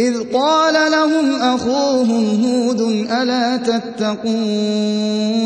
إِذْ قَالَ لَهُمْ أَخُوهُمْ هُودٌ أَلَا تَتَّقُونَ